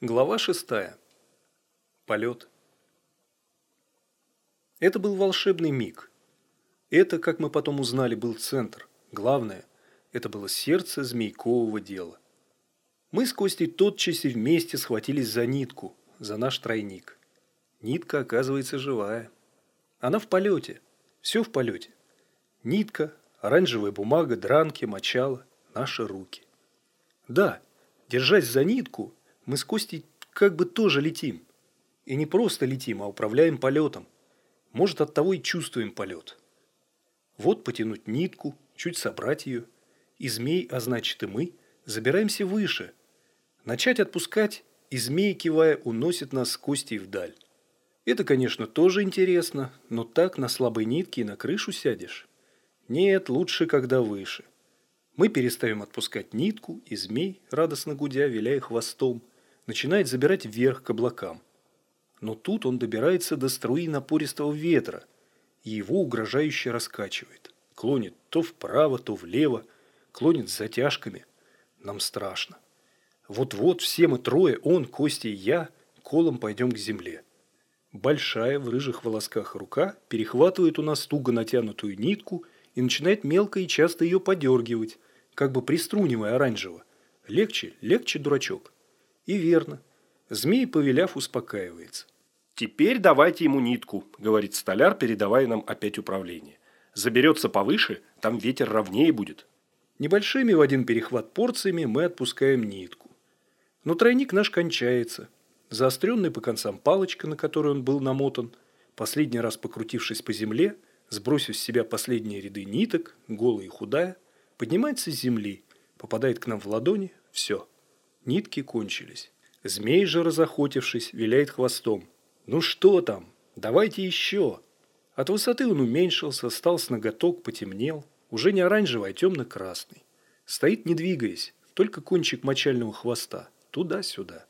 Глава шестая. Полет. Это был волшебный миг. Это, как мы потом узнали, был центр. Главное, это было сердце змейкового дела. Мы с Костей тотчас и вместе схватились за нитку, за наш тройник. Нитка, оказывается, живая. Она в полете. Все в полете. Нитка, оранжевая бумага, дранки, мочало, наши руки. Да, держась за нитку, мы с Костей как бы тоже летим. И не просто летим, а управляем полетом. Может, от того и чувствуем полет. Вот потянуть нитку, чуть собрать ее. И змей, а значит и мы, забираемся выше. Начать отпускать, и змей, кивая, уносит нас с Костей вдаль. Это, конечно, тоже интересно, но так на слабой нитке и на крышу сядешь. Нет, лучше, когда выше. Мы перестаем отпускать нитку, и змей, радостно гудя, виляя хвостом, начинает забирать вверх к облакам. Но тут он добирается до струи напористого ветра, и его угрожающе раскачивает. Клонит то вправо, то влево, клонит с затяжками. Нам страшно. Вот-вот все мы трое, он, Костя и я, колом пойдем к земле. Большая в рыжих волосках рука перехватывает у нас туго натянутую нитку и начинает мелко и часто ее подергивать, как бы приструнивая оранжево. Легче, легче, дурачок. И верно. Змей, повеляв, успокаивается. «Теперь давайте ему нитку», – говорит столяр, передавая нам опять управление. «Заберется повыше, там ветер ровнее будет». Небольшими в один перехват порциями мы отпускаем нитку. Но тройник наш кончается – заостренная по концам палочка, на которой он был намотан, последний раз покрутившись по земле, сбросив с себя последние ряды ниток, голая и худая, поднимается с земли, попадает к нам в ладони, все. Нитки кончились. Змей же, разохотившись, виляет хвостом. «Ну что там? Давайте еще!» От высоты он уменьшился, стал с ноготок, потемнел, уже не оранжевый, а темно-красный. Стоит, не двигаясь, только кончик мочального хвоста, туда-сюда.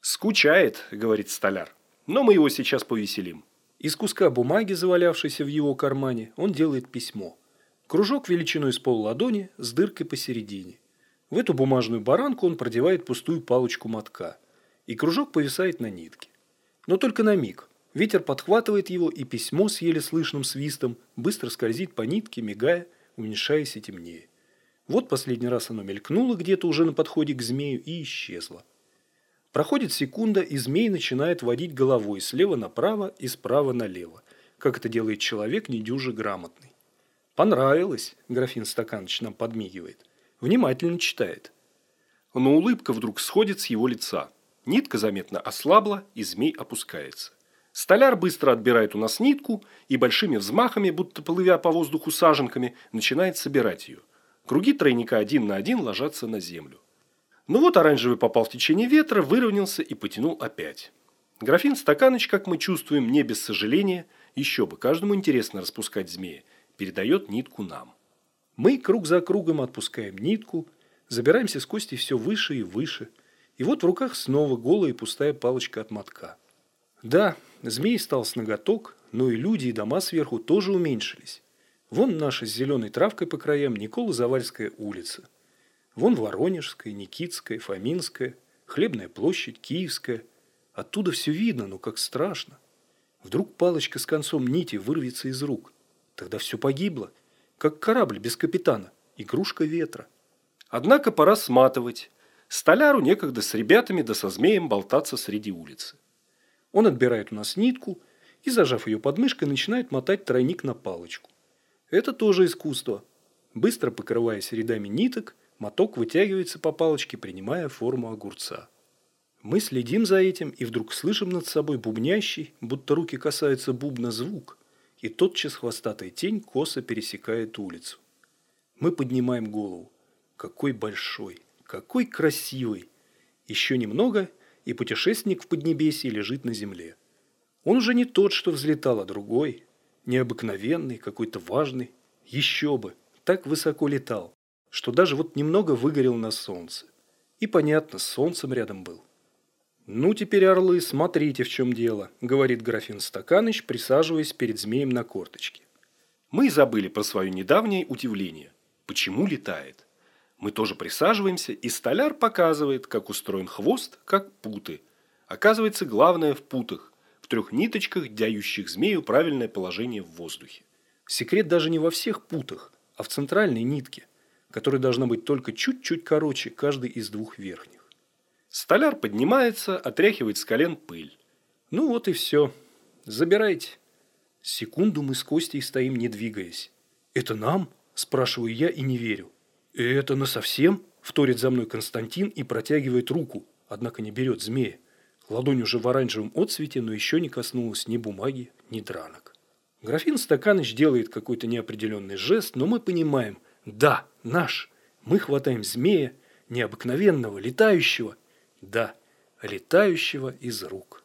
«Скучает», — говорит столяр. «Но мы его сейчас повеселим». Из куска бумаги, завалявшейся в его кармане, он делает письмо. Кружок величиной с пол ладони с дыркой посередине. В эту бумажную баранку он продевает пустую палочку мотка. И кружок повисает на нитке. Но только на миг. Ветер подхватывает его, и письмо с еле слышным свистом быстро скользит по нитке, мигая, уменьшаясь и темнее. Вот последний раз оно мелькнуло где-то уже на подходе к змею и исчезло. Проходит секунда, и змей начинает водить головой слева направо и справа налево, как это делает человек недюже грамотный. «Понравилось», – графин Стаканыч нам подмигивает. Внимательно читает. Но улыбка вдруг сходит с его лица. Нитка заметно ослабла, и змей опускается. Столяр быстро отбирает у нас нитку и большими взмахами, будто плывя по воздуху саженками, начинает собирать ее. Круги тройника один на один ложатся на землю. Ну вот оранжевый попал в течение ветра, выровнялся и потянул опять. Графин Стаканыч, как мы чувствуем, не без сожаления, еще бы, каждому интересно распускать змея, передает нитку нам. Мы круг за кругом отпускаем нитку, забираемся с кости все выше и выше, и вот в руках снова голая и пустая палочка от мотка. Да, змей стал с ноготок, но и люди, и дома сверху тоже уменьшились. Вон наша с зеленой травкой по краям Никола-Завальская улица – Вон Воронежская, Никитская, Фоминская, Хлебная площадь, Киевская. Оттуда все видно, но как страшно. Вдруг палочка с концом нити вырвется из рук. Тогда все погибло, как корабль без капитана, игрушка ветра. Однако пора сматывать. Столяру некогда с ребятами да со змеем болтаться среди улицы. Он отбирает у нас нитку и, зажав ее подмышкой, начинает мотать тройник на палочку. Это тоже искусство. Быстро покрываясь рядами ниток, Моток вытягивается по палочке, принимая форму огурца. Мы следим за этим и вдруг слышим над собой бубнящий, будто руки касаются бубна звук, и тотчас хвостатая тень косо пересекает улицу. Мы поднимаем голову. Какой большой, какой красивый. Еще немного, и путешественник в Поднебесье лежит на земле. Он уже не тот, что взлетал, а другой, необыкновенный, какой-то важный. Еще бы, так высоко летал что даже вот немного выгорел на солнце. И понятно, с солнцем рядом был. «Ну, теперь, орлы, смотрите, в чем дело», – говорит графин Стаканыч, присаживаясь перед змеем на корточке. Мы забыли про свое недавнее удивление. Почему летает? Мы тоже присаживаемся, и столяр показывает, как устроен хвост, как путы. Оказывается, главное в путах, в трех ниточках, дяющих змею правильное положение в воздухе. Секрет даже не во всех путах, а в центральной нитке, которая должна быть только чуть-чуть короче каждой из двух верхних. Столяр поднимается, отряхивает с колен пыль. Ну вот и все. Забирайте. Секунду мы с Костей стоим, не двигаясь. «Это нам?» – спрашиваю я и не верю. «Это насовсем?» – вторит за мной Константин и протягивает руку, однако не берет змея. Ладонь уже в оранжевом отцвете, но еще не коснулась ни бумаги, ни дранок. Графин Стаканыч делает какой-то неопределенный жест, но мы понимаем – да, наш. Мы хватаем змея, необыкновенного, летающего. Да, летающего из рук.